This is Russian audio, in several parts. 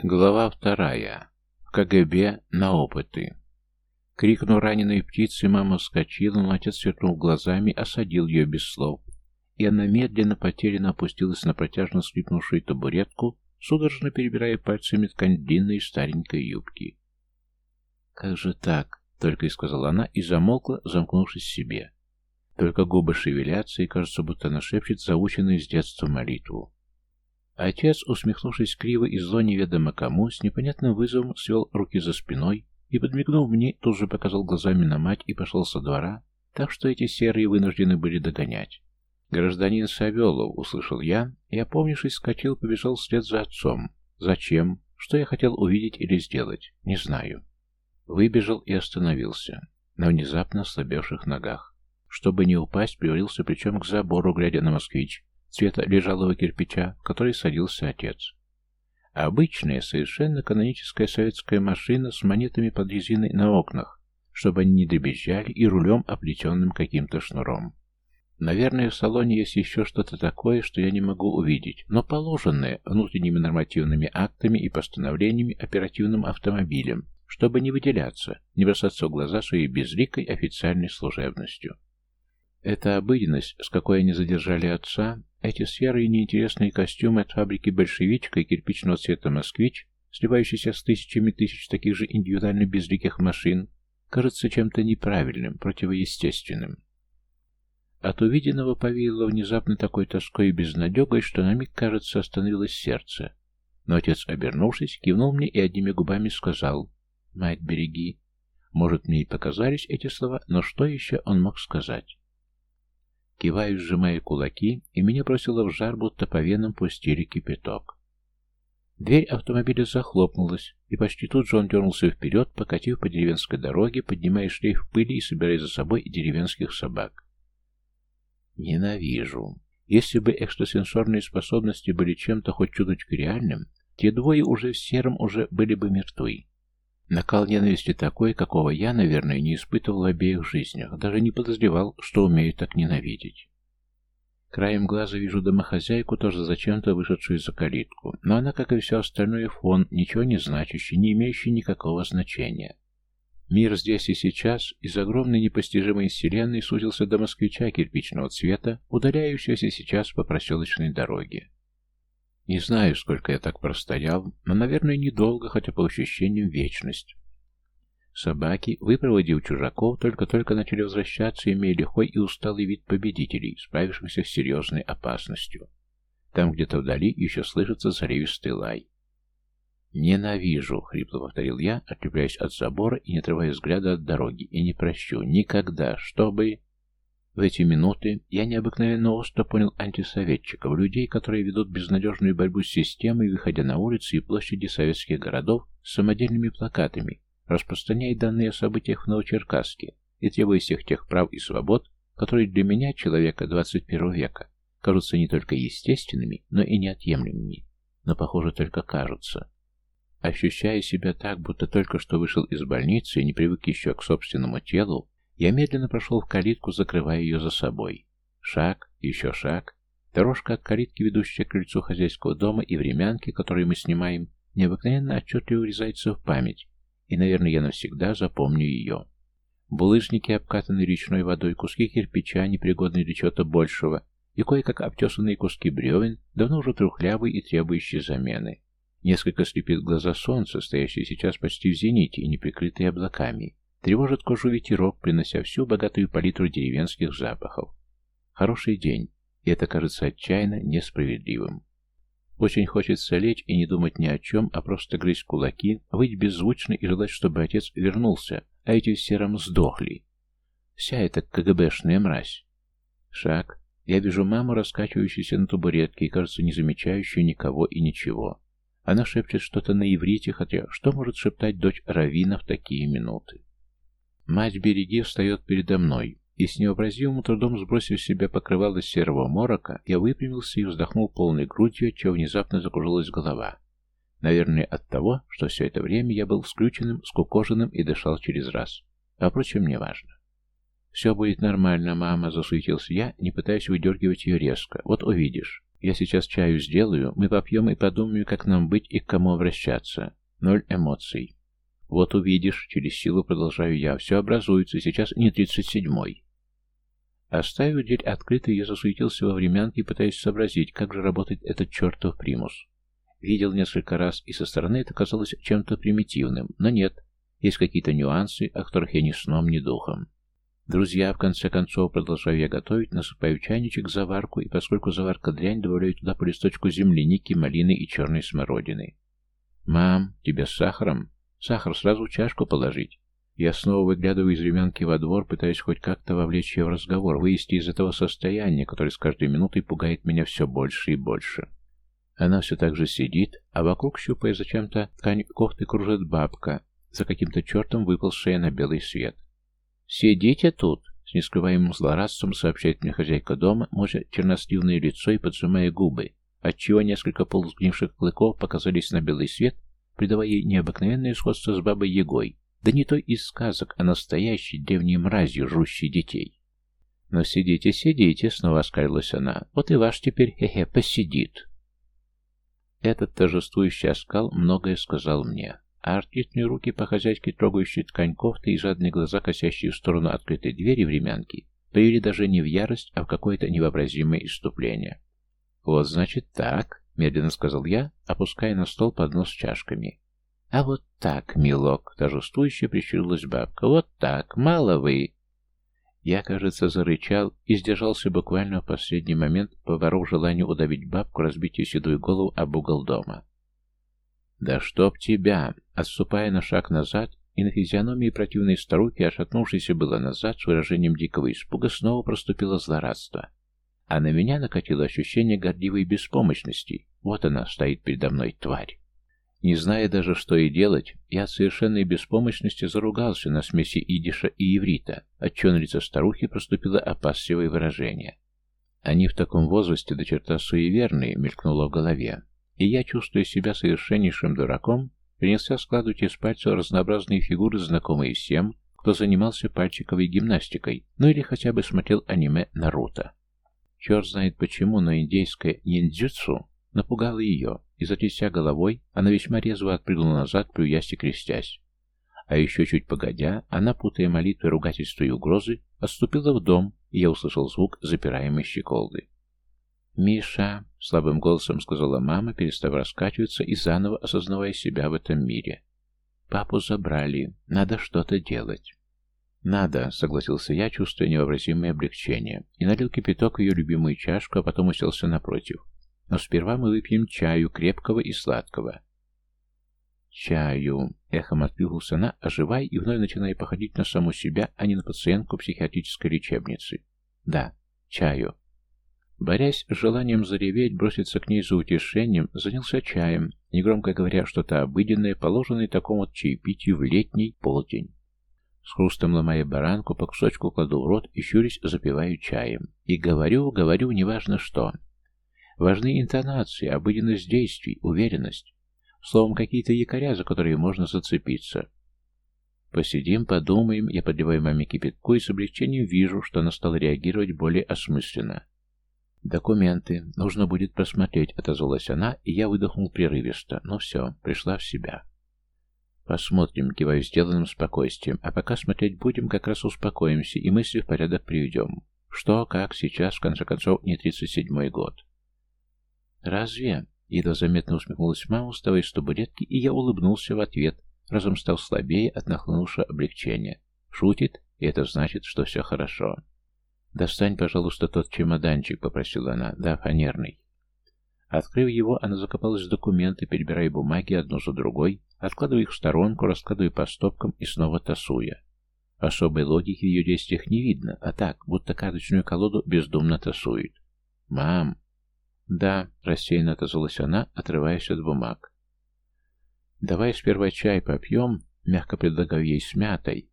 Глава вторая. В КГБ на опыты. Крикнув раненой птице, мама вскочила, но отец сверкнул глазами, осадил ее без слов. И она медленно, потерянно опустилась на протяжно скрипнувшую табуретку, судорожно перебирая пальцами ткань длинной старенькой юбки. «Как же так?» — только и сказала она, и замолкла, замкнувшись в себе. Только губы шевелятся, и кажется, будто она шепчет заученную с детства молитву. Отец, усмехнувшись криво и зло неведомо кому, с непонятным вызовом свел руки за спиной и, подмигнув мне, тут же показал глазами на мать и пошел со двора, так что эти серые вынуждены были догонять. «Гражданин Савелов», — услышал я, и, опомнившись, скачал, побежал вслед за отцом. «Зачем? Что я хотел увидеть или сделать? Не знаю». Выбежал и остановился, на внезапно ослабевших ногах. Чтобы не упасть, привалился плечом к забору, глядя на москвич, цвета лежалого кирпича, в который садился отец. Обычная, совершенно каноническая советская машина с монетами под резиной на окнах, чтобы они не дребезжали, и рулем, оплетенным каким-то шнуром. Наверное, в салоне есть еще что-то такое, что я не могу увидеть, но положенное внутренними нормативными актами и постановлениями оперативным автомобилем, чтобы не выделяться, не бросаться в глаза своей безликой официальной служебностью. Эта обыденность, с какой они задержали отца, эти серые неинтересные костюмы от фабрики «Большевичка» и кирпичного цвета «Москвич», сливающиеся с тысячами тысяч таких же индивидуально безликих машин, кажется чем-то неправильным, противоестественным. От увиденного повеяло внезапно такой тоской и безнадегой, что на миг, кажется, остановилось сердце. Но отец, обернувшись, кивнул мне и одними губами сказал «Мать, береги». Может, мне и показались эти слова, но что еще он мог сказать? Киваю, сжимая кулаки, и меня бросило в жар, будто по венам пустили кипяток. Дверь автомобиля захлопнулась, и почти тут же он дернулся вперед, покатив по деревенской дороге, поднимая шлейф пыли и собирая за собой деревенских собак. Ненавижу. Если бы экстрасенсорные способности были чем-то хоть чуточку реальным, те двое уже в сером уже были бы мертвы. Накал ненависти такой, какого я, наверное, не испытывал в обеих жизнях, даже не подозревал, что умею так ненавидеть. Краем глаза вижу домохозяйку, тоже зачем-то вышедшую за калитку, но она, как и все остальное, фон, ничего не значащий, не имеющий никакого значения. Мир здесь и сейчас из огромной непостижимой вселенной сузился до москвича кирпичного цвета, удаляющегося сейчас по проселочной дороге. Не знаю, сколько я так простоял, но, наверное, недолго, хотя по ощущениям вечность. Собаки, выпроводив чужаков, только-только начали возвращаться, имея лихой и усталый вид победителей, справившихся с серьезной опасностью. Там где-то вдали еще слышится заревистый лай. «Ненавижу», — хрипло повторил я, отлепляясь от забора и не отрывая взгляда от дороги, и не прощу никогда, чтобы... В эти минуты я необыкновенно остро понял антисоветчиков, людей, которые ведут безнадежную борьбу с системой, выходя на улицы и площади советских городов с самодельными плакатами, распространяя данные о событиях в Новочеркасске и требуя всех тех прав и свобод, которые для меня, человека 21 века, кажутся не только естественными, но и неотъемлемыми, но, похоже, только кажутся. Ощущая себя так, будто только что вышел из больницы и не привык еще к собственному телу, я медленно прошел в калитку, закрывая ее за собой. Шаг, еще шаг. Дорожка от калитки, ведущая к крыльцу хозяйского дома, и времянки, которые мы снимаем, необыкновенно отчетливо врезается в память, и, наверное, я навсегда запомню ее. Булыжники, обкатанные речной водой, куски кирпича, непригодные для чего-то большего, и кое-как обтесанные куски бревен, давно уже трухлявые и требующие замены. Несколько слепит глаза солнца, стоящее сейчас почти в зените и не прикрытые облаками. Тревожит кожу ветерок, принося всю богатую палитру деревенских запахов. Хороший день, и это кажется отчаянно несправедливым. Очень хочется лечь и не думать ни о чем, а просто грызть кулаки, выть беззвучно и желать, чтобы отец вернулся, а эти в сером сдохли. Вся эта КГБшная мразь. Шаг. Я вижу маму, раскачивающуюся на табуретке и, кажется, не замечающую никого и ничего. Она шепчет что-то на иврите, хотя что может шептать дочь Равина в такие минуты? Мать береги встает передо мной, и с невообразимым трудом сбросив с себя покрывало серого морока, я выпрямился и вздохнул полной грудью, чего внезапно закружилась голова. Наверное, от того, что все это время я был скрюченным, скукоженным и дышал через раз. А впрочем, не важно. «Все будет нормально, мама», — засуетился я, не пытаясь выдергивать ее резко. «Вот увидишь. Я сейчас чаю сделаю, мы попьем и подумаем, как нам быть и к кому обращаться. Ноль эмоций. Вот увидишь, через силу продолжаю я, все образуется, сейчас не тридцать седьмой. Оставив дверь открытой, я засуетился во времянке, пытаясь сообразить, как же работает этот чертов примус. Видел несколько раз, и со стороны это казалось чем-то примитивным, но нет, есть какие-то нюансы, о которых я ни сном, ни духом. Друзья, в конце концов, продолжаю я готовить, насыпаю чайничек заварку, и поскольку заварка дрянь, добавляю туда по листочку земляники, малины и черной смородины. «Мам, тебе с сахаром?» «Сахар сразу чашку положить?» Я снова выглядываю из временки во двор, пытаясь хоть как-то вовлечь ее в разговор, вывести из этого состояния, которое с каждой минутой пугает меня все больше и больше. Она все так же сидит, а вокруг, щупая зачем-то ткань кофты, кружит бабка, за каким-то чертом выползшая на белый свет. «Сидите тут!» — с нескрываемым злорадством сообщает мне хозяйка дома, мужа черностивное лицо и поджимая губы, отчего несколько полусгнивших клыков показались на белый свет, придавая ей необыкновенное сходство с бабой Егой, да не той из сказок, а настоящей древней мразью, жрущей детей. «Но сидите, сидите», — снова оскалилась она. «Вот и ваш теперь, хе-хе, посидит». Этот торжествующий оскал многое сказал мне. А артистные руки по-хозяйски трогающие ткань кофты и жадные глаза, косящие в сторону открытой двери времянки, привели даже не в ярость, а в какое-то невообразимое иступление. «Вот, значит, так», — медленно сказал я, опуская на стол поднос с чашками. «А вот так, милок!» — торжествующе прищурилась бабка. «Вот так! Мало вы!» Я, кажется, зарычал и сдержался буквально в последний момент, поборов желание удавить бабку, разбить ее седую голову об угол дома. «Да чтоб тебя!» Отступая на шаг назад, и на физиономии противной старухи, ошатнувшейся было назад, с выражением дикого испуга, снова проступило злорадство. А на меня накатило ощущение гордивой беспомощности. Вот она стоит передо мной, тварь. Не зная даже, что и делать, я от совершенной беспомощности заругался на смеси идиша и иврита, отчего на лице старухи проступило опасливое выражение. Они в таком возрасте до черта суеверные, мелькнуло в голове, и я, чувствуя себя совершеннейшим дураком, принялся складывать из пальцев разнообразные фигуры, знакомые всем, кто занимался пальчиковой гимнастикой, ну или хотя бы смотрел аниме Наруто. Черт знает почему, но индейское ниндзюцу напугало ее, и, затряся головой, она весьма резво отпрыгнула назад, плюясь и крестясь. А еще чуть погодя, она, путая молитвы, ругательства и угрозы, отступила в дом, и я услышал звук запираемой щеколды. «Миша», — слабым голосом сказала мама, перестав раскачиваться и заново осознавая себя в этом мире. «Папу забрали. Надо что-то делать». «Надо», — согласился я, чувствуя невообразимое облегчение, и налил кипяток в ее любимую чашку, а потом уселся напротив. Но сперва мы выпьем чаю, крепкого и сладкого. «Чаю!» — эхом откликнулся она, оживая и вновь начиная походить на саму себя, а не на пациентку психиатрической лечебницы. «Да, чаю!» Борясь с желанием зареветь, броситься к ней за утешением, занялся чаем, негромко говоря что-то обыденное, положенное такому вот чаепитию в летний полдень. С хрустом ломая баранку, по кусочку кладу в рот и щурясь запиваю чаем. И говорю, говорю, неважно что. Важны интонации, обыденность действий, уверенность. Словом, какие-то якоря, за которые можно зацепиться. Посидим, подумаем, я подливаю маме кипятку и с облегчением вижу, что она стала реагировать более осмысленно. «Документы. Нужно будет просмотреть», — отозвалась она, и я выдохнул прерывисто. «Ну все, пришла в себя». «Посмотрим», — киваю сделанным спокойствием. «А пока смотреть будем, как раз успокоимся и мысли в порядок приведем. Что, как, сейчас, в конце концов, не тридцать седьмой год». «Разве?» — едва заметно усмехнулась мама, вставая с табуретки, и я улыбнулся в ответ, разом стал слабее от нахлынувшего облегчения. Шутит, и это значит, что все хорошо. «Достань, пожалуйста, тот чемоданчик», — попросила она. «Да, фанерный». Открыв его, она закопалась в документы, перебирая бумаги одну за другой, откладывая их в сторонку, раскладывая по стопкам и снова тасуя. Особой логики в ее действиях не видно, а так, будто карточную колоду бездумно тасует. «Мам!» «Да», — рассеянно отозвалась она, отрываясь от бумаг. «Давай сперва чай попьем», — мягко предлагаю ей с мятой.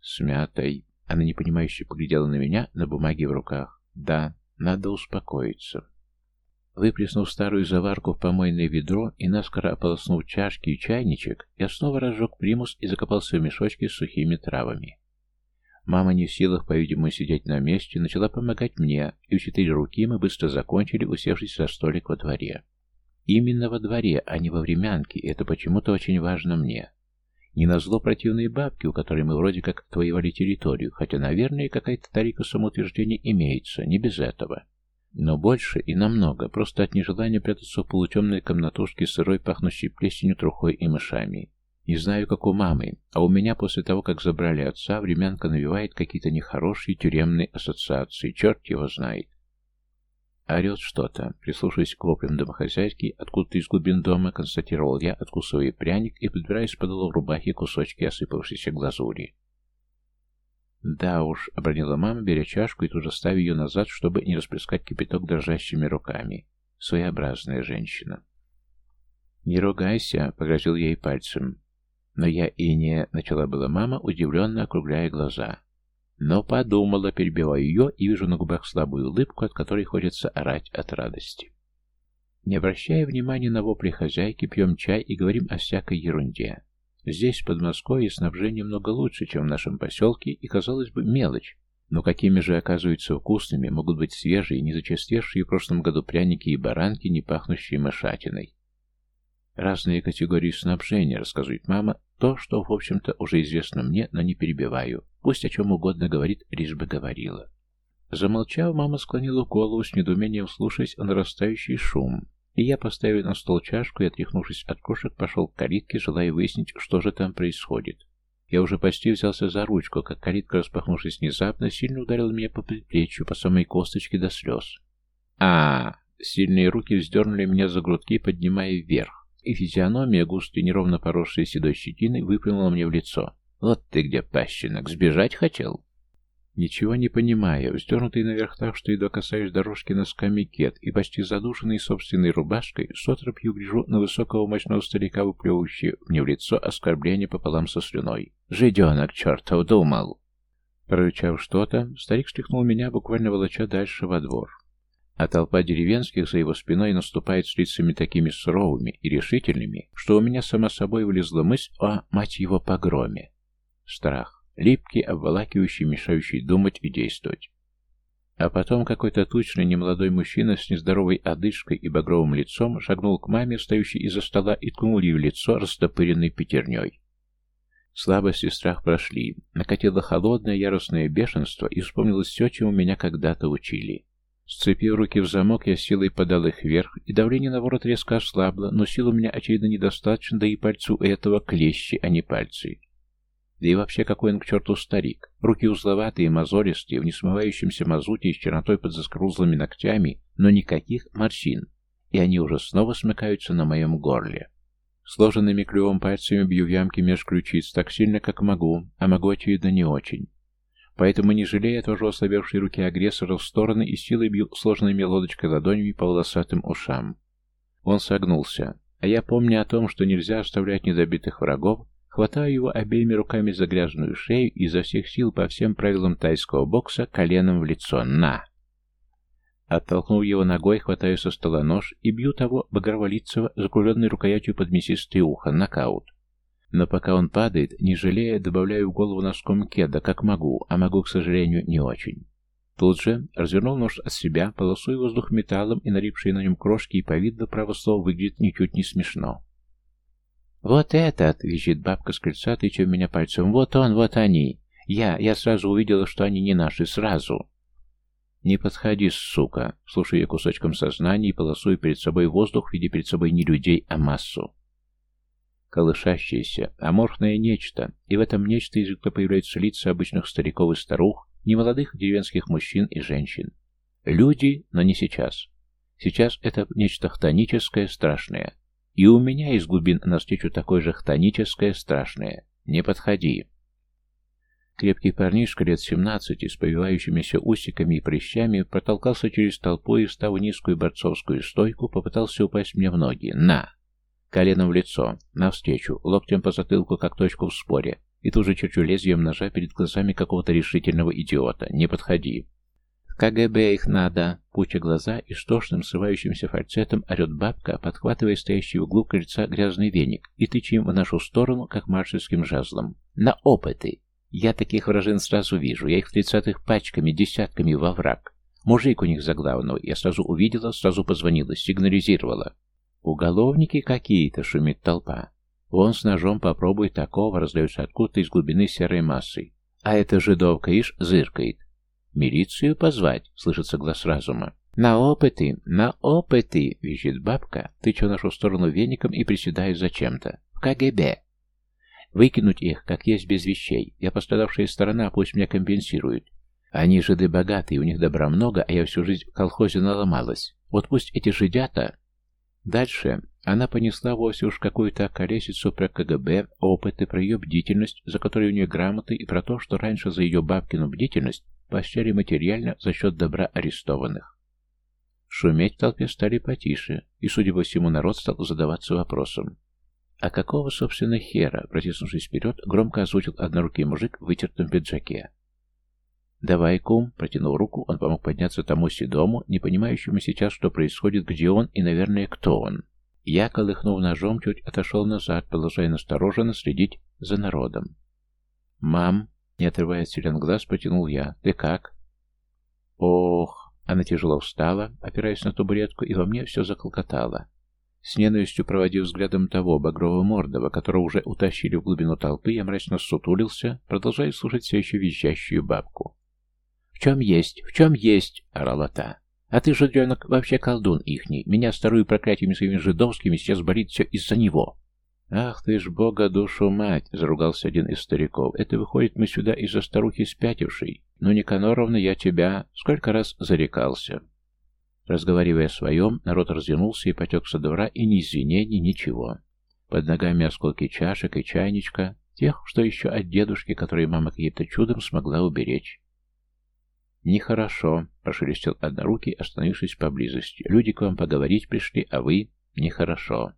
«С мятой». Она непонимающе поглядела на меня, на бумаге в руках. «Да, надо успокоиться». Выплеснув старую заварку в помойное ведро и наскоро ополоснув чашки и чайничек, я снова разжег примус и закопался в мешочке с сухими травами. Мама не в силах, по-видимому, сидеть на месте, начала помогать мне, и в четыре руки мы быстро закончили, усевшись за столик во дворе. Именно во дворе, а не во времянке, это почему-то очень важно мне. Не назло противные бабки, у которой мы вроде как отвоевали территорию, хотя, наверное, какая-то тарика самоутверждения имеется, не без этого. Но больше и намного, просто от нежелания прятаться в полутемной комнатушке сырой, пахнущей плесенью, трухой и мышами. Не знаю, как у мамы, а у меня после того, как забрали отца, времянка навевает какие-то нехорошие тюремные ассоциации, черт его знает. Орет что-то. Прислушиваясь к воплям домохозяйки, откуда-то из глубин дома, констатировал я, откусывая пряник и подбирая с подола рубахи кусочки осыпавшейся глазури. «Да уж», — обронила мама, беря чашку и тут же ставя ее назад, чтобы не расплескать кипяток дрожащими руками. Своеобразная женщина. «Не ругайся», — погрозил ей пальцем. Но я и не... Начала была мама, удивленно округляя глаза. Но подумала, перебивая ее, и вижу на губах слабую улыбку, от которой хочется орать от радости. Не обращая внимания на вопли хозяйки, пьем чай и говорим о всякой ерунде. Здесь, в Подмосковье, снабжение много лучше, чем в нашем поселке, и, казалось бы, мелочь. Но какими же, оказывается, вкусными могут быть свежие, не зачастевшие в прошлом году пряники и баранки, не пахнущие мышатиной. Разные категории снабжения, рассказывает мама, то, что, в общем-то, уже известно мне, но не перебиваю. Пусть о чем угодно говорит, лишь бы говорила. Замолчав, мама склонила голову с недоумением, слушаясь о нарастающий шум. И я, поставил на стол чашку и, отряхнувшись от кошек, пошел к калитке, желая выяснить, что же там происходит. Я уже почти взялся за ручку, как калитка, распахнувшись внезапно, сильно ударила меня по предплечью, по самой косточке до слез. а, -а, Сильные руки вздернули меня за грудки, поднимая вверх и физиономия, густо и неровно поросшая седой щетиной, выплюнула мне в лицо. «Вот ты где, пащенок, сбежать хотел?» Ничего не понимая, вздернутый наверх так, что едва касаюсь дорожки носками кет, и почти задушенный собственной рубашкой, с отропью гляжу на высокого мощного старика, выплевывающего мне в лицо оскорбление пополам со слюной. «Жиденок, чертов, думал!» Прорычав что-то, старик стряхнул меня, буквально волоча дальше во двор а толпа деревенских за его спиной наступает с лицами такими суровыми и решительными, что у меня сама собой вылезла мысль о, мать его, погроме. Страх, липкий, обволакивающий, мешающий думать и действовать. А потом какой-то тучный немолодой мужчина с нездоровой одышкой и багровым лицом шагнул к маме, стоящей из-за стола, и ткнул ей в лицо растопыренной пятерней. Слабость и страх прошли, накатило холодное яростное бешенство, и вспомнилось все, чему меня когда-то учили. Сцепив руки в замок, я силой подал их вверх, и давление на ворот резко ослабло, но сил у меня, очевидно, недостаточно, да и пальцу этого клещи, а не пальцы. Да и вообще, какой он к черту старик. Руки узловатые, мозолистые, в несмывающемся мазуте и с чернотой под заскрузлыми ногтями, но никаких морщин, и они уже снова смыкаются на моем горле. Сложенными клювом пальцами бью в ямки меж ключиц так сильно, как могу, а могу, очевидно, не очень. Поэтому, не жалея, отвожу ослабевшие руки агрессора в стороны и силой бью сложенными лодочкой ладонями по волосатым ушам. Он согнулся, а я, помня о том, что нельзя оставлять недобитых врагов, хватаю его обеими руками за грязную шею и изо всех сил по всем правилам тайского бокса коленом в лицо. «На!» Оттолкнув его ногой, хватаю со стола нож и бью того багроволицего, закругленной рукоятью под мясистое ухо. Нокаут. Но пока он падает, не жалея, добавляю в голову носком кеда, как могу, а могу, к сожалению, не очень. Тут же развернул нож от себя, полосуя воздух металлом и налипшие на нем крошки, и по виду, право слово, выглядит ничуть не смешно. «Вот этот!» — визжит бабка с крыльца, тыча меня пальцем. «Вот он, вот они! Я, я сразу увидела, что они не наши, сразу!» «Не подходи, сука!» — слушая кусочком сознания и полосуя перед собой воздух, видя перед собой не людей, а массу колышащееся, аморфное нечто, и в этом нечто изредка появляются лица обычных стариков и старух, немолодых деревенских мужчин и женщин. Люди, но не сейчас. Сейчас это нечто хтоническое, страшное. И у меня из глубин навстречу такое же хтоническое, страшное. Не подходи. Крепкий парнишка лет семнадцати с повивающимися усиками и прыщами протолкался через толпу и, встав низкую борцовскую стойку, попытался упасть мне в ноги. «На!» Коленом в лицо, навстречу, локтем по затылку, как точку в споре, и тут же черчу лезвием ножа перед глазами какого-то решительного идиота. «Не подходи!» «В КГБ их надо!» Пуча глаза и стошным, срывающимся фальцетом орет бабка, подхватывая стоящий в углу крыльца грязный веник и тыча им в нашу сторону, как маршальским жезлом. «На опыты!» Я таких вражин сразу вижу. Я их в тридцатых пачками, десятками во враг. Мужик у них за главного. Я сразу увидела, сразу позвонила, сигнализировала. Уголовники какие-то, шумит толпа. Вон с ножом попробуй такого, раздается откуда-то из глубины серой массы. А эта жидовка, ишь, зыркает. «Милицию позвать?» — слышится глаз разума. «На опыты, на опыты!» — визжит бабка, тыча в нашу сторону веником и приседая зачем-то. «В КГБ!» «Выкинуть их, как есть, без вещей. Я пострадавшая сторона, пусть меня компенсируют. Они жиды богатые, у них добра много, а я всю жизнь в колхозе наломалась. Вот пусть эти жидята...» Дальше она понесла вовсе уж какую-то околесицу про КГБ, опыты, про ее бдительность, за которой у нее грамоты, и про то, что раньше за ее бабкину бдительность поощряли материально за счет добра арестованных. Шуметь в толпе стали потише, и, судя по всему, народ стал задаваться вопросом. А какого, собственно, хера, протиснувшись вперед, громко озвучил однорукий мужик в вытертом пиджаке. «Давай, кум!» — протянул руку, он помог подняться тому седому, не понимающему сейчас, что происходит, где он и, наверное, кто он. Я, колыхнув ножом, чуть отошел назад, продолжая настороженно следить за народом. «Мам!» — не отрывая от селен глаз, потянул я. «Ты как?» «Ох!» — она тяжело встала, опираясь на табуретку, и во мне все заколкотало. С ненавистью проводив взглядом того багрового мордого, которого уже утащили в глубину толпы, я мрачно сутулился, продолжая слушать все еще визжащую бабку. «В чем есть? В чем есть?» — орала та. «А ты, жудренок, вообще колдун ихний. Меня старую проклятиями своими жидовскими сейчас болит все из-за него». «Ах ты ж, бога душу мать!» — заругался один из стариков. «Это выходит, мы сюда из-за старухи спятившей. Ну, Никаноровна, я тебя сколько раз зарекался». Разговаривая о своем, народ развернулся и потек со двора, и ни извинений, ничего. Под ногами осколки чашек и чайничка, тех, что еще от дедушки, которые мама каким-то чудом смогла уберечь. «Нехорошо», — прошелестел однорукий, остановившись поблизости. «Люди к вам поговорить пришли, а вы...» «Нехорошо».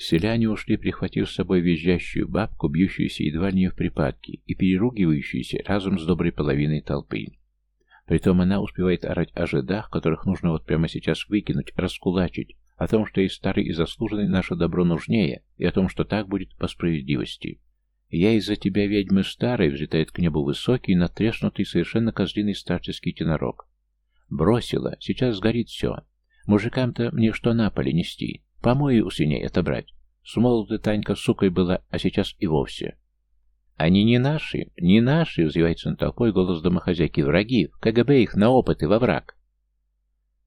Селяне ушли, прихватив с собой визжащую бабку, бьющуюся едва не в припадке, и переругивающуюся разом с доброй половиной толпы. Притом она успевает орать о жидах, которых нужно вот прямо сейчас выкинуть, раскулачить, о том, что и старый, и заслуженный наше добро нужнее, и о том, что так будет по справедливости. «Я из-за тебя, ведьмы старой», — взлетает к небу высокий, натреснутый, совершенно козлиный старческий тенорок. «Бросила, сейчас сгорит все. Мужикам-то мне что на поле нести? Помои у свиней отобрать. Смолоды Танька сукой была, а сейчас и вовсе». «Они не наши, не наши!» — взвивается на толпой голос домохозяйки. «Враги! В КГБ их на опыты, во враг!»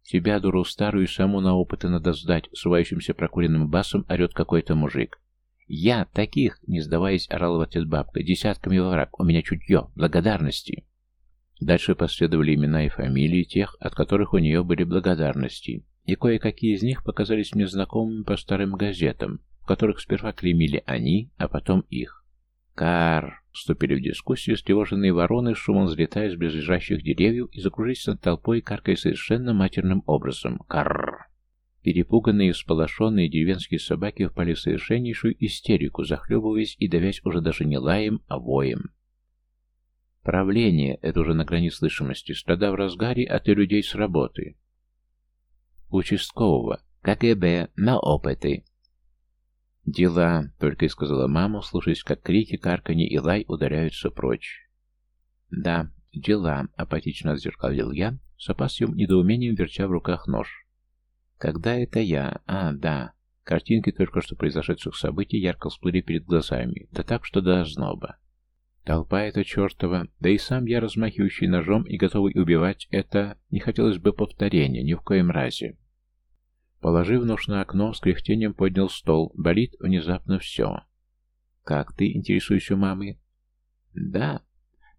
«Тебя, дуру старую, саму на опыты надо сдать!» — срывающимся прокуренным басом орет какой-то мужик. «Я таких!» — не сдаваясь, орал в ответ бабка. «Десятками во враг. У меня чутье. Благодарности!» Дальше последовали имена и фамилии тех, от которых у нее были благодарности, и кое-какие из них показались мне знакомыми по старым газетам, в которых сперва клеймили они, а потом их. «Кар!» — вступили в дискуссию встревоженные вороны, шумом взлетая с близлежащих деревьев и закружились над толпой, каркая совершенно матерным образом. «Карр!» Перепуганные и всполошенные деревенские собаки впали в совершеннейшую истерику, захлебываясь и давясь уже даже не лаем, а воем. Правление — это уже на грани слышимости, стада в разгаре, а ты людей с работы. Участкового. КГБ. На опыты. «Дела», — только и сказала мама, слушаясь, как крики, карканье и лай ударяются прочь. «Да, дела», — апатично отзеркалил я, с опасным недоумением вертя в руках нож. Когда это я? А, да. Картинки только что произошедших событий ярко всплыли перед глазами, да так, что до озноба. Толпа эта чертова, да и сам я, размахивающий ножом и готовый убивать, это не хотелось бы повторения, ни в коем разе. Положив нож на окно, с кряхтением поднял стол. Болит внезапно все. «Как ты?» — интересуюсь у мамы. «Да».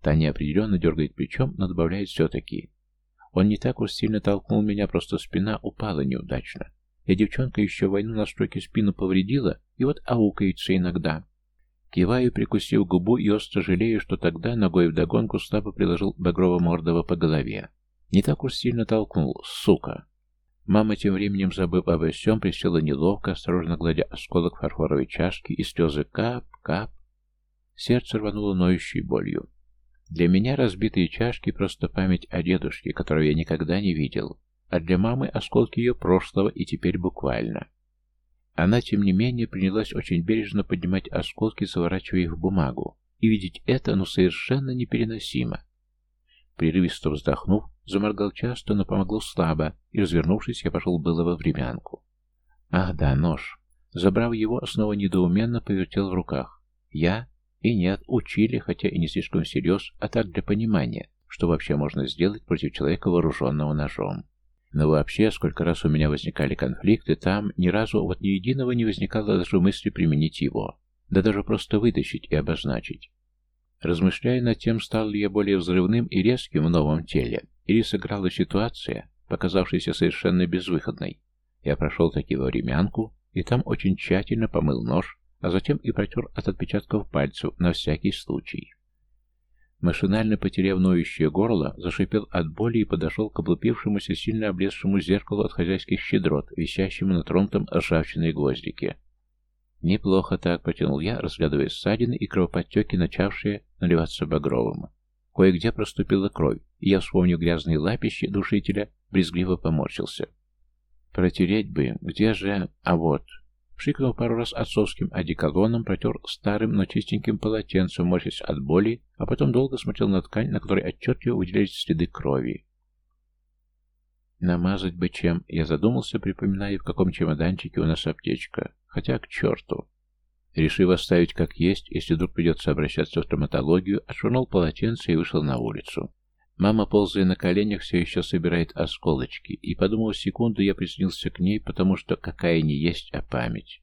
Таня определенно дергает плечом, но добавляет все-таки. Он не так уж сильно толкнул меня, просто спина упала неудачно. Я девчонка еще войну на стройке спину повредила, и вот аукается иногда. Киваю, прикусив губу и остро жалею, что тогда ногой вдогонку слабо приложил Багрова-мордого по голове. Не так уж сильно толкнул, сука. Мама, тем временем, забыв обо всем, присела неловко, осторожно гладя осколок фарфоровой чашки, и слезы кап-кап. Сердце рвануло ноющей болью. Для меня разбитые чашки — просто память о дедушке, которого я никогда не видел, а для мамы осколки ее прошлого и теперь буквально. Она, тем не менее, принялась очень бережно поднимать осколки, заворачивая их в бумагу, и видеть это, ну, совершенно непереносимо. Прерывисто вздохнув, заморгал часто, но помогло слабо, и, развернувшись, я пошел было во времянку. Ах да, нож. Забрав его, снова недоуменно повертел в руках. Я? И нет, учили, хотя и не слишком всерьез, а так для понимания, что вообще можно сделать против человека, вооруженного ножом. Но вообще, сколько раз у меня возникали конфликты, там ни разу вот ни единого не возникало даже мысли применить его. Да даже просто вытащить и обозначить. Размышляя над тем, стал ли я более взрывным и резким в новом теле, или сыграла ситуация, показавшаяся совершенно безвыходной. Я прошел таки во времянку, и там очень тщательно помыл нож, а затем и протер от отпечатков пальцев на всякий случай. Машинально потеряв ноющее горло, зашипел от боли и подошел к облупившемуся, сильно облезшему зеркалу от хозяйских щедрот, висящему на тронутом ржавчиной гвоздике. Неплохо так, потянул я, разглядывая ссадины и кровоподтеки, начавшие наливаться багровым. Кое-где проступила кровь, и я, вспомнив грязные лапищи душителя, брезгливо поморщился. Протереть бы, где же... А вот... Пшикнул пару раз отцовским одеколоном, протер старым, но чистеньким полотенцем, морщась от боли, а потом долго смотрел на ткань, на которой отчетливо выделялись следы крови. Намазать бы чем, я задумался, припоминая, в каком чемоданчике у нас аптечка. Хотя к черту. Решив оставить как есть, если вдруг придется обращаться в травматологию, отшвырнул полотенце и вышел на улицу. Мама, ползая на коленях, все еще собирает осколочки, и, подумав секунду, я приснился к ней, потому что какая не есть, а память.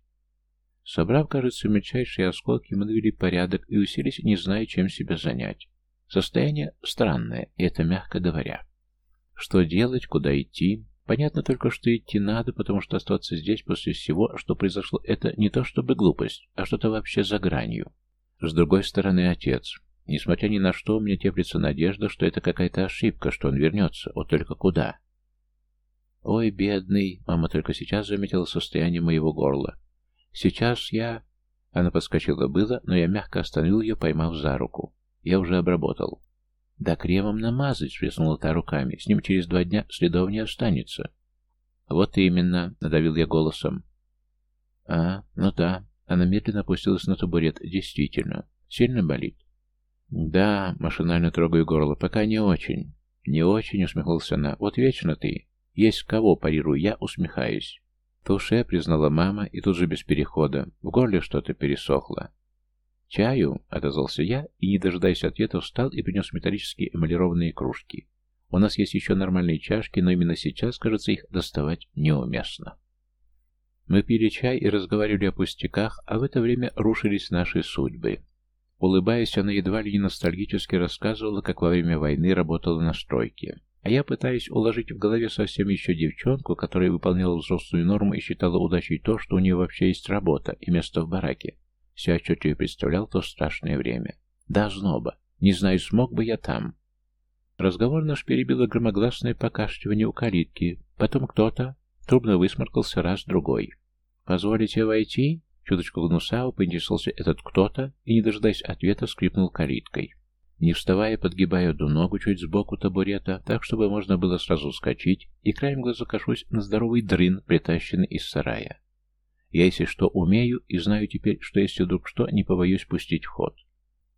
Собрав, кажется, мельчайшие осколки, мы навели порядок и уселись, не зная, чем себя занять. Состояние странное, и это мягко говоря. Что делать, куда идти? Понятно только, что идти надо, потому что остаться здесь после всего, что произошло, это не то чтобы глупость, а что-то вообще за гранью. С другой стороны, отец. Несмотря ни на что, у меня теплится надежда, что это какая-то ошибка, что он вернется. Вот только куда? Ой, бедный. Мама только сейчас заметила состояние моего горла. Сейчас я... Она подскочила было, но я мягко остановил ее, поймав за руку. Я уже обработал. «Да кремом намазать», — всплеснула та руками. «С ним через два дня следов не останется». «Вот именно», — надавил я голосом. «А, ну да». Она медленно опустилась на табурет. «Действительно. Сильно болит?» «Да», — машинально трогаю горло, — «пока не очень». «Не очень», — усмехнулся она. «Вот вечно ты». «Есть кого», — парирую я, усмехаюсь. «Туше», — признала мама, и тут же без перехода. В горле что-то пересохло. «Чаю?» — отозвался я, и, не дожидаясь ответа, встал и принес металлические эмалированные кружки. «У нас есть еще нормальные чашки, но именно сейчас, кажется, их доставать неуместно». Мы пили чай и разговаривали о пустяках, а в это время рушились наши судьбы. Улыбаясь, она едва ли не ностальгически рассказывала, как во время войны работала на стройке. А я пытаюсь уложить в голове совсем еще девчонку, которая выполняла взрослую норму и считала удачей то, что у нее вообще есть работа и место в бараке. Все отчетливо представлял то страшное время. Да, зноба. Не знаю, смог бы я там. Разговор наш перебило громогласное покашливание у калитки. Потом кто-то трубно высморкался раз-другой. «Позволите войти?» Чуточку гнусаво поинтересовался этот кто-то и, не дожидаясь ответа, скрипнул калиткой. Не вставая, подгибая одну ногу чуть сбоку табурета, так, чтобы можно было сразу вскочить, и краем глаза кашусь на здоровый дрын, притащенный из сарая. Я, если что, умею, и знаю теперь, что если вдруг что, не побоюсь пустить ход.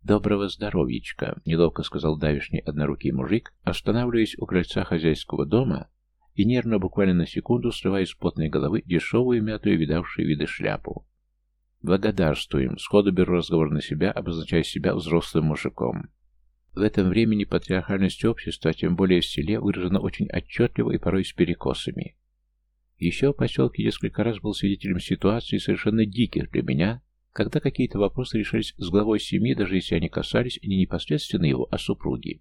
«Доброго здоровьечка», — неловко сказал давишний однорукий мужик, останавливаясь у крыльца хозяйского дома и нервно, буквально на секунду, срывая с потной головы дешевую мятую видавшую виды шляпу. Благодарствуем. Сходу беру разговор на себя, обозначая себя взрослым мужиком. В этом времени патриархальность общества, тем более в селе, выражена очень отчетливо и порой с перекосами. Еще в поселке несколько раз был свидетелем ситуаций совершенно диких для меня, когда какие-то вопросы решались с главой семьи, даже если они касались не непосредственно его, а супруги.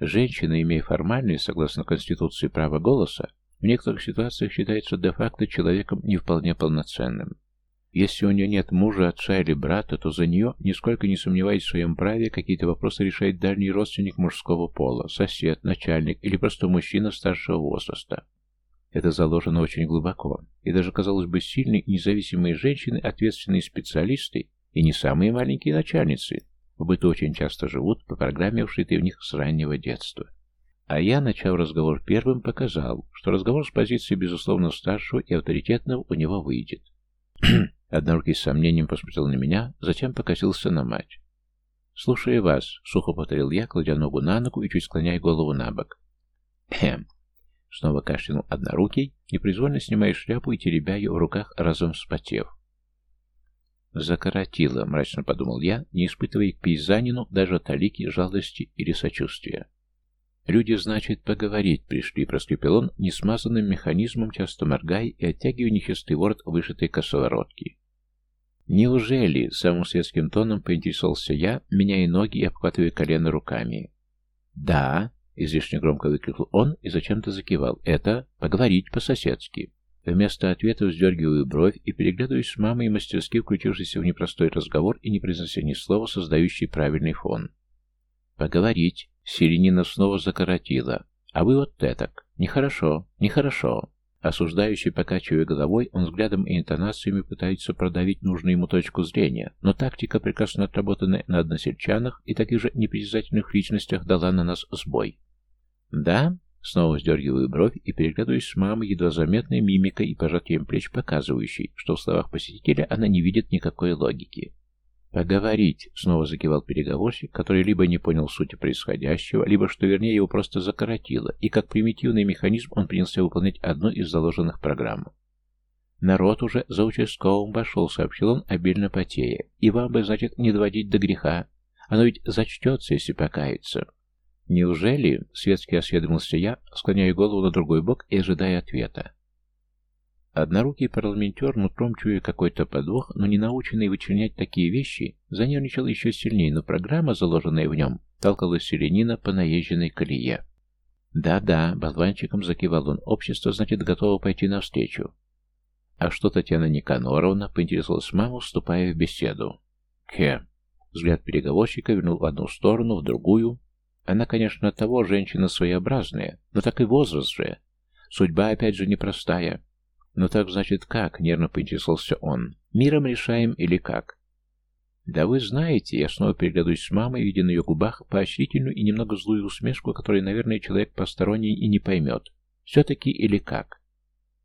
Женщина, имея формальное, согласно Конституции, право голоса, в некоторых ситуациях считается де-факто человеком не вполне полноценным. Если у нее нет мужа, отца или брата, то за нее, нисколько не сомневаясь в своем праве, какие-то вопросы решает дальний родственник мужского пола, сосед, начальник или просто мужчина старшего возраста. Это заложено очень глубоко, и даже, казалось бы, сильные и независимые женщины, ответственные специалисты и не самые маленькие начальницы, в быту очень часто живут по программе, вшитой в них с раннего детства. А я, начав разговор первым, показал, что разговор с позиции, безусловно, старшего и авторитетного у него выйдет. Однорукий с сомнением посмотрел на меня, затем покосился на мать. «Слушаю вас», — сухо повторил я, кладя ногу на ногу и чуть склоняя голову на бок. «Хм». Снова кашлянул однорукий, непроизвольно снимая шляпу и теребя ее в руках, разом вспотев. «Закоротило», — мрачно подумал я, не испытывая к пейзанину даже талики, жалости или сочувствия. «Люди, значит, поговорить пришли», — проскрипел он, несмазанным механизмом, часто моргая и оттягивая нечистый ворот вышитой косоворотки. «Неужели?» — самым светским тоном поинтересовался я, меняя ноги и обхватывая колено руками. «Да», — излишне громко выкрикнул он и зачем-то закивал. «Это поговорить по-соседски». Вместо ответа вздергиваю бровь и переглядываюсь с мамой, мастерски включившейся в непростой разговор и не произнося ни слова, создающий правильный фон. «Поговорить». Селенина снова закоротила. «А вы вот этак. Нехорошо, нехорошо». Осуждающий, покачивая головой, он взглядом и интонациями пытается продавить нужную ему точку зрения, но тактика, прекрасно отработанная на односельчанах и таких же непритязательных личностях, дала на нас сбой. «Да?» Снова сдергиваю бровь и переглядываюсь с мамой едва заметной мимикой и пожатием плеч, показывающей, что в словах посетителя она не видит никакой логики. «Поговорить», — снова закивал переговорщик, который либо не понял сути происходящего, либо, что вернее, его просто закоротило, и как примитивный механизм он принялся выполнять одну из заложенных программ. «Народ уже за участковым пошел», — сообщил он, обильно потея. «И вам бы, значит, не доводить до греха. Оно ведь зачтется, если покаяться». «Неужели?» — светски осведомился я, склоняя голову на другой бок и ожидая ответа. Однорукий парламентер, нутром чуя какой-то подвох, но не наученный вычленять такие вещи, занервничал еще сильнее, но программа, заложенная в нем, толкала селенина по наезженной колее. «Да-да», — болванчиком закивал он, — «общество, значит, готово пойти навстречу». «А что Татьяна Никаноровна?» — поинтересовалась мама, вступая в беседу. «Хе». Взгляд переговорщика вернул в одну сторону, в другую, она, конечно, от того женщина своеобразная, но так и возраст же. Судьба, опять же, непростая. Но так, значит, как? Нервно поинтересовался он. Миром решаем или как? Да вы знаете, я снова переглядываюсь с мамой, видя на ее губах поощрительную и немного злую усмешку, которую, наверное, человек посторонний и не поймет. Все-таки или как?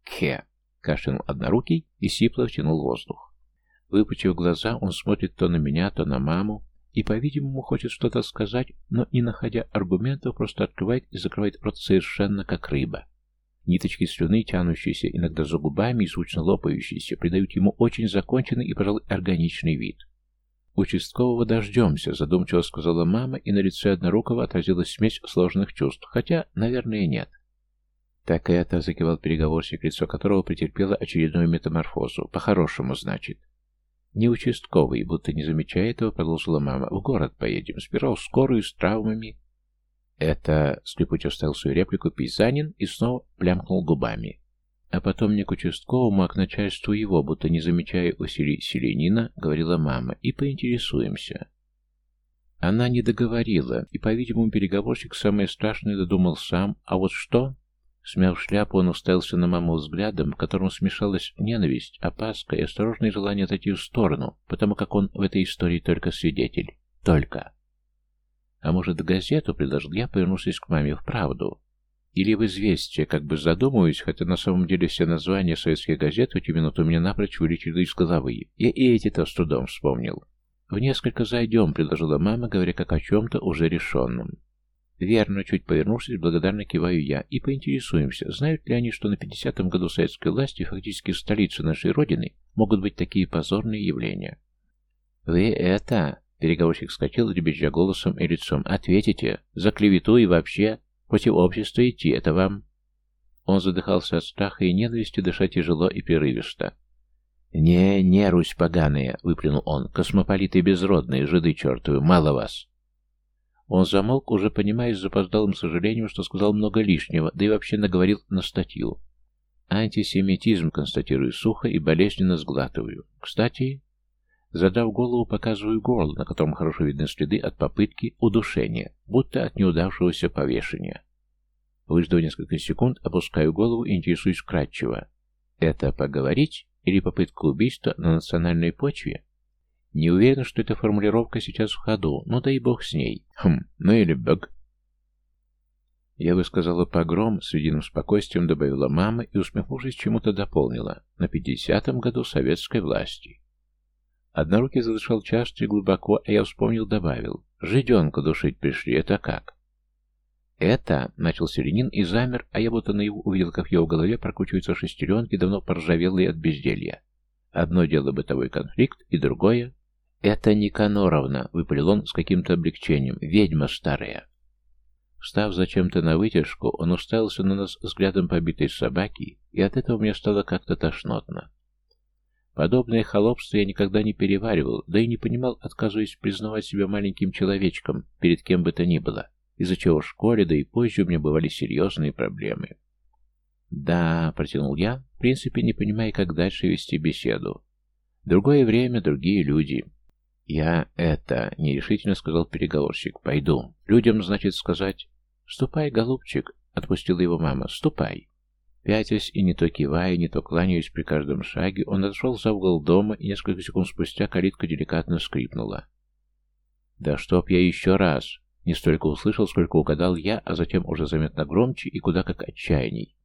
Кхе. Кашлянул однорукий и сипло втянул воздух. Выпучив глаза, он смотрит то на меня, то на маму, и, по-видимому, хочет что-то сказать, но, не находя аргументов, просто открывает и закрывает рот совершенно как рыба. Ниточки слюны, тянущиеся иногда за губами и звучно лопающиеся, придают ему очень законченный и, пожалуй, органичный вид. «Участкового дождемся», — задумчиво сказала мама, и на лице Однорукого отразилась смесь сложных чувств, хотя, наверное, нет. «Так это», — закивал переговорщик, лицо которого претерпело очередную метаморфозу. «По-хорошему, значит». «Не участковый», будто не замечая этого, продолжила мама. «В город поедем. Сперва в скорую с травмами». «Это...» — скрипуче вставил свою реплику пейзанин и снова плямкнул губами. А потом не к участковому, а к начальству его, будто не замечая усилий селенина, говорила мама, и поинтересуемся. Она не договорила, и, по-видимому, переговорщик самое страшное додумал сам, а вот что? Смяв шляпу, он уставился на маму взглядом, в котором смешалась ненависть, опаска и осторожное желание отойти в сторону, потому как он в этой истории только свидетель. Только. А может, в газету, предложил я, повернувшись к маме вправду. Или в известие, как бы задумываюсь, хотя на самом деле все названия советских газет в эти минуты у меня напрочь вылетели из головы. Я и эти-то с трудом вспомнил. «В несколько зайдем», — предложила мама, говоря как о чем-то уже решенном. Верно, чуть повернувшись, благодарно киваю я, и поинтересуемся, знают ли они, что на 50-м году советской власти, фактически в столице нашей Родины, могут быть такие позорные явления. «Вы это...» — переговорщик скачал, дребезжа голосом и лицом. «Ответите. За клевету и вообще. Против общества идти. Это вам...» Он задыхался от страха и ненависти, дыша тяжело и прерывисто. «Не, не, Русь поганая!» — выплюнул он. «Космополиты безродные, жиды чертовы, мало вас!» Он замолк, уже понимая с запоздалым сожалением, что сказал много лишнего, да и вообще наговорил на статью. Антисемитизм, констатирую сухо и болезненно сглатываю. Кстати, задав голову, показываю горло, на котором хорошо видны следы от попытки удушения, будто от неудавшегося повешения. Выждав несколько секунд, опускаю голову и интересуюсь кратчево. Это поговорить или попытка убийства на национальной почве? Не уверен, что эта формулировка сейчас в ходу, но да и бог с ней. Хм, ну или бог. Я бы сказала погром, с видимым спокойствием добавила мама и, усмехнувшись, чему-то дополнила. На пятидесятом году советской власти. Однорукий задышал часто и глубоко, а я вспомнил, добавил. Жиденка душить пришли, это как? Это, начал Селенин и замер, а я будто наяву увидел, как в его голове прокручиваются шестеренки, давно поржавелые от безделья. Одно дело бытовой конфликт, и другое... «Это Никаноровна», — выпалил он с каким-то облегчением, — «ведьма старая». Встав зачем-то на вытяжку, он уставился на нас взглядом побитой собаки, и от этого мне стало как-то тошнотно. Подобное холопство я никогда не переваривал, да и не понимал, отказываясь признавать себя маленьким человечком перед кем бы то ни было, из-за чего в школе, да и позже у меня бывали серьезные проблемы. «Да», — протянул я, в принципе, не понимая, как дальше вести беседу. «Другое время, другие люди». «Я это...» — нерешительно сказал переговорщик. «Пойду. Людям, значит, сказать...» «Ступай, голубчик», — отпустила его мама. «Ступай». Пятясь и не то кивая, не то кланяясь при каждом шаге, он отошел за угол дома, и несколько секунд спустя калитка деликатно скрипнула. «Да чтоб я еще раз!» Не столько услышал, сколько угадал я, а затем уже заметно громче и куда как отчаянней.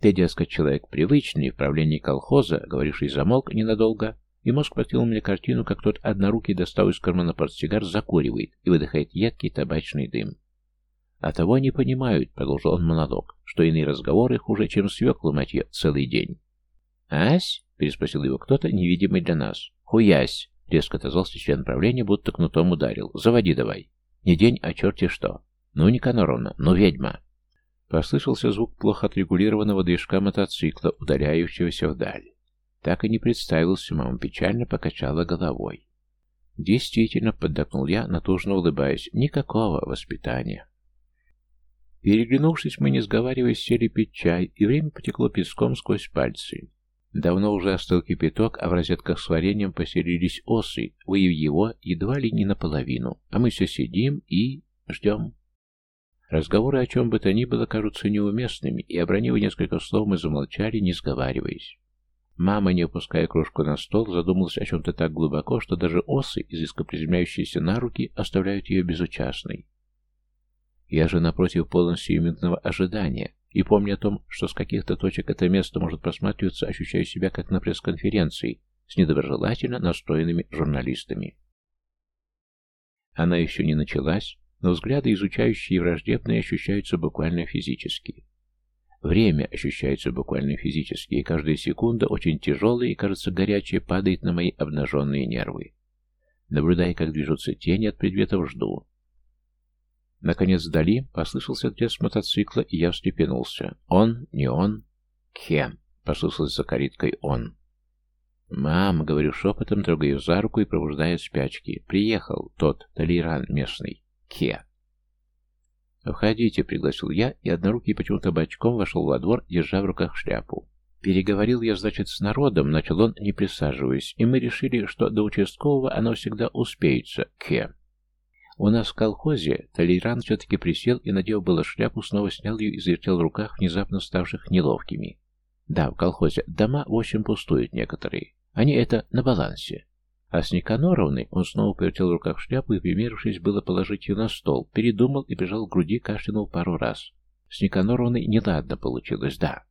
Ты, дескать, человек привычный, в правлении колхоза, говоривший замолк ненадолго, и мозг подкинул мне картину, как тот однорукий, достал из кармана портсигар, закуривает и выдыхает едкий табачный дым. «А того не понимают», — продолжил он монолог, «что иные разговоры хуже, чем свеклу, мать ее, целый день». «Ась?» — переспросил его кто-то, невидимый для нас. «Хуясь!» — резко отозвался член правления, будто кнутом ударил. «Заводи давай. Не день, а черти что. Ну, Никаноровна, ну, ведьма!» Послышался звук плохо отрегулированного движка мотоцикла, удаляющегося вдаль. Так и не представился, мама печально покачала головой. Действительно, поддакнул я, натужно улыбаясь, никакого воспитания. Переглянувшись, мы, не сговариваясь, сели пить чай, и время потекло песком сквозь пальцы. Давно уже остыл кипяток, а в розетках с вареньем поселились осы, выяв его едва ли не наполовину, а мы все сидим и ждем. Разговоры о чем бы то ни было кажутся неуместными, и, обронив несколько слов, мы замолчали, не сговариваясь. Мама, не опуская кружку на стол, задумалась о чем-то так глубоко, что даже осы, изыска на руки, оставляют ее безучастной. Я же, напротив, полон сиюминутного ожидания, и помня о том, что с каких-то точек это место может просматриваться, ощущаю себя как на пресс-конференции с недоброжелательно настроенными журналистами. Она еще не началась, но взгляды, изучающие и враждебные, ощущаются буквально физически. Время ощущается буквально физически, и каждая секунда очень тяжелая и, кажется, горячая падает на мои обнаженные нервы. Наблюдая, как движутся тени от предметов, жду. Наконец вдали послышался треск мотоцикла, и я встрепенулся. Он, не он. Кхе, послышался за калиткой он. «Мам», — говорю шепотом, трогая за руку и пробуждая спячки. «Приехал тот, Толеран местный». Ке. «Входите», — пригласил я, и однорукий почему-то бочком вошел во двор, держа в руках шляпу. Переговорил я, значит, с народом, начал он, не присаживаясь, и мы решили, что до участкового оно всегда успеется. Ке. У нас в колхозе Толеран все-таки присел и, надев было шляпу, снова снял ее и завертел в руках, внезапно ставших неловкими. Да, в колхозе дома в общем пустуют некоторые. Они это на балансе. А с Никаноровной он снова повертел в руках шляпу и, примерившись, было положить ее на стол, передумал и прижал к груди, кашлянул пару раз. С Никаноровной неладно получилось, да.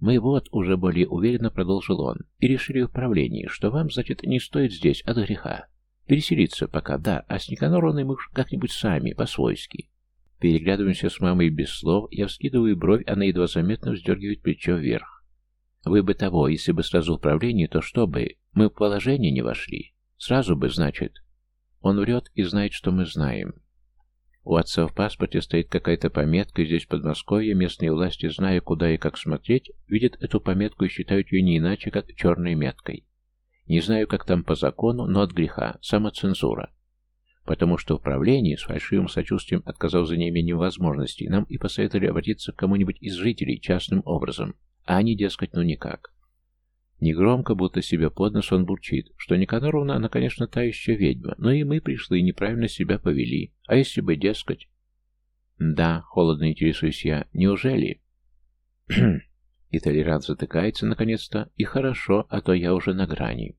Мы вот, уже более уверенно продолжил он, и решили в правлении, что вам, значит, не стоит здесь от греха. Переселиться пока, да, а с Никаноровной мы как-нибудь сами, по-свойски. Переглядываемся с мамой без слов, я вскидываю бровь, она едва заметно вздергивает плечо вверх. Вы бы того, если бы сразу в правлении, то что бы? Мы в положение не вошли. Сразу бы, значит. Он врет и знает, что мы знаем. У отца в паспорте стоит какая-то пометка, и здесь в Подмосковье местные власти, зная, куда и как смотреть, видят эту пометку и считают ее не иначе, как черной меткой. Не знаю, как там по закону, но от греха, самоцензура. Потому что в правлении с фальшивым сочувствием, отказав за неимением возможностей, нам и посоветовали обратиться к кому-нибудь из жителей частным образом, а они, дескать, ну никак. Негромко, будто себе под нос он бурчит, что Никаноровна, она, конечно, та еще ведьма, но и мы пришли и неправильно себя повели. А если бы, дескать... Да, холодно интересуюсь я, неужели? и толерант затыкается наконец-то, и хорошо, а то я уже на грани.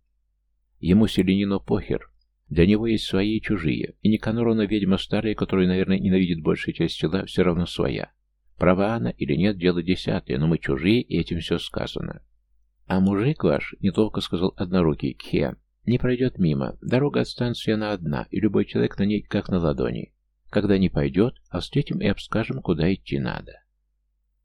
Ему Селенину похер. Для него есть свои и чужие, и Никаноровна ведьма старая, которую, наверное, ненавидит большая часть тела, все равно своя. Права она или нет, дело десятое, но мы чужие, и этим все сказано. «А мужик ваш, — неловко сказал однорукий, — Кхе, Не пройдет мимо. Дорога от станции она одна, и любой человек на ней как на ладони. Когда не пойдет, а встретим и обскажем, куда идти надо.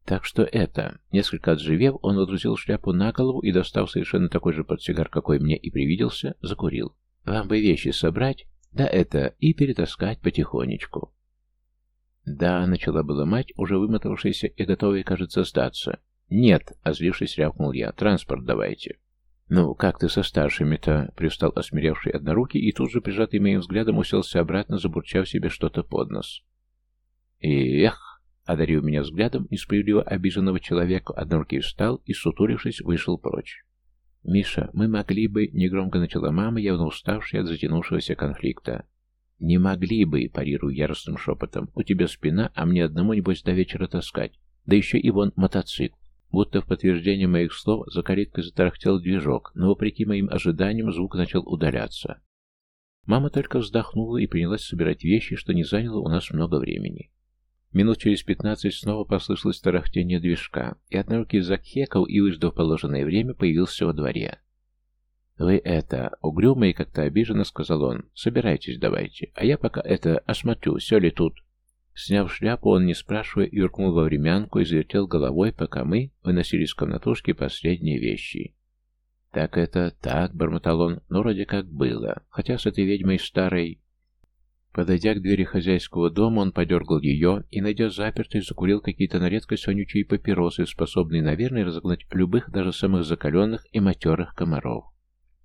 Так что это... Несколько отживев, он водрузил шляпу на голову и, достав совершенно такой же портсигар, какой мне и привиделся, закурил. Вам бы вещи собрать, да это, и перетаскать потихонечку. Да, начала была мать, уже вымотавшаяся и готовая, кажется, сдаться. Нет, озлившись, рявкнул я. Транспорт давайте. «Ну, как ты со старшими-то?» — привстал осмиревший однорукий и тут же, прижатый моим взглядом, уселся обратно, забурчав себе что-то под нос. «Эх!» — одарив меня взглядом несправедливо обиженного человека, однорукий встал и, сутулившись, вышел прочь. «Миша, мы могли бы...» — негромко начала мама, явно уставшая от затянувшегося конфликта. «Не могли бы», — парирую яростным шепотом. «У тебя спина, а мне одному, небось, до вечера таскать. Да еще и вон мотоцикл. Будто в подтверждение моих слов за калиткой затарахтел движок, но, вопреки моим ожиданиям, звук начал удаляться. Мама только вздохнула и принялась собирать вещи, что не заняло у нас много времени. Минут через пятнадцать снова послышалось тарахтение движка, и однорукий закхекал и, выждав положенное время, появился во дворе. «Вы это...» — угрюмо и как-то обиженно сказал он. «Собирайтесь давайте, а я пока это осмотрю, все ли тут». Сняв шляпу, он, не спрашивая, юркнул во времянку и завертел головой, пока мы выносили из комнатушки последние вещи. «Так это так», — бормотал он, — «ну, вроде как было. Хотя с этой ведьмой старой...» Подойдя к двери хозяйского дома, он подергал ее и, найдя запертой, закурил какие-то на редкость вонючие папиросы, способные, наверное, разогнать любых, даже самых закаленных и матерых комаров.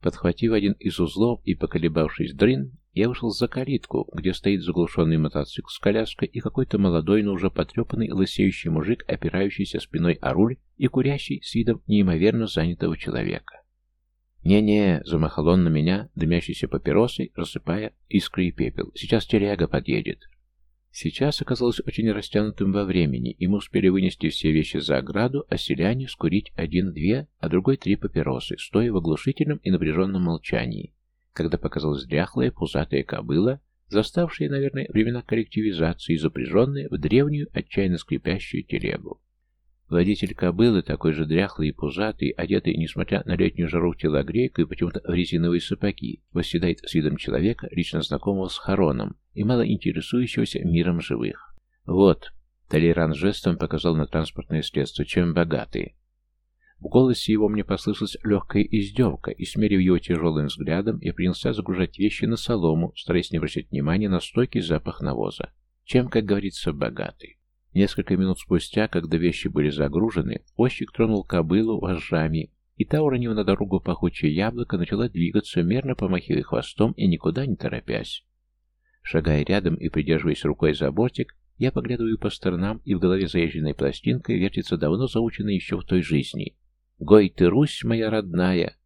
Подхватив один из узлов и поколебавшись дрын, я вышел за калитку, где стоит заглушенный мотоцикл с коляской и какой-то молодой, но уже потрепанный, лысеющий мужик, опирающийся спиной о руль и курящий с видом неимоверно занятого человека. «Не-не», — замахал он на меня, дымящейся папиросой, рассыпая искры и пепел. «Сейчас телега подъедет». Сейчас оказалось очень растянутым во времени, и мы успели вынести все вещи за ограду, а селяне скурить один-две, а другой три папиросы, стоя в оглушительном и напряженном молчании когда показалась дряхлая пузатая кобыла, заставшая, наверное, времена коллективизации запряженная в древнюю, отчаянно скрипящую телегу. Водитель кобылы, такой же дряхлый и пузатый, одетый, несмотря на летнюю жару в телогрейку и почему-то в резиновые сапоги, восседает с видом человека, лично знакомого с Хароном и мало интересующегося миром живых. Вот, Толеран жестом показал на транспортное средство, чем богатые. В голосе его мне послышалась легкая издевка, и, смерив его тяжелым взглядом, я принялся загружать вещи на солому, стараясь не обращать внимания на стойкий запах навоза. Чем, как говорится, богатый. Несколько минут спустя, когда вещи были загружены, ощик тронул кобылу вожжами, и та, уронив на дорогу пахучее яблоко, начала двигаться, мерно помахивая хвостом и никуда не торопясь. Шагая рядом и придерживаясь рукой за бортик, я поглядываю по сторонам, и в голове заезженной пластинкой вертится давно заученная еще в той жизни — Гой ты, Русь моя родная,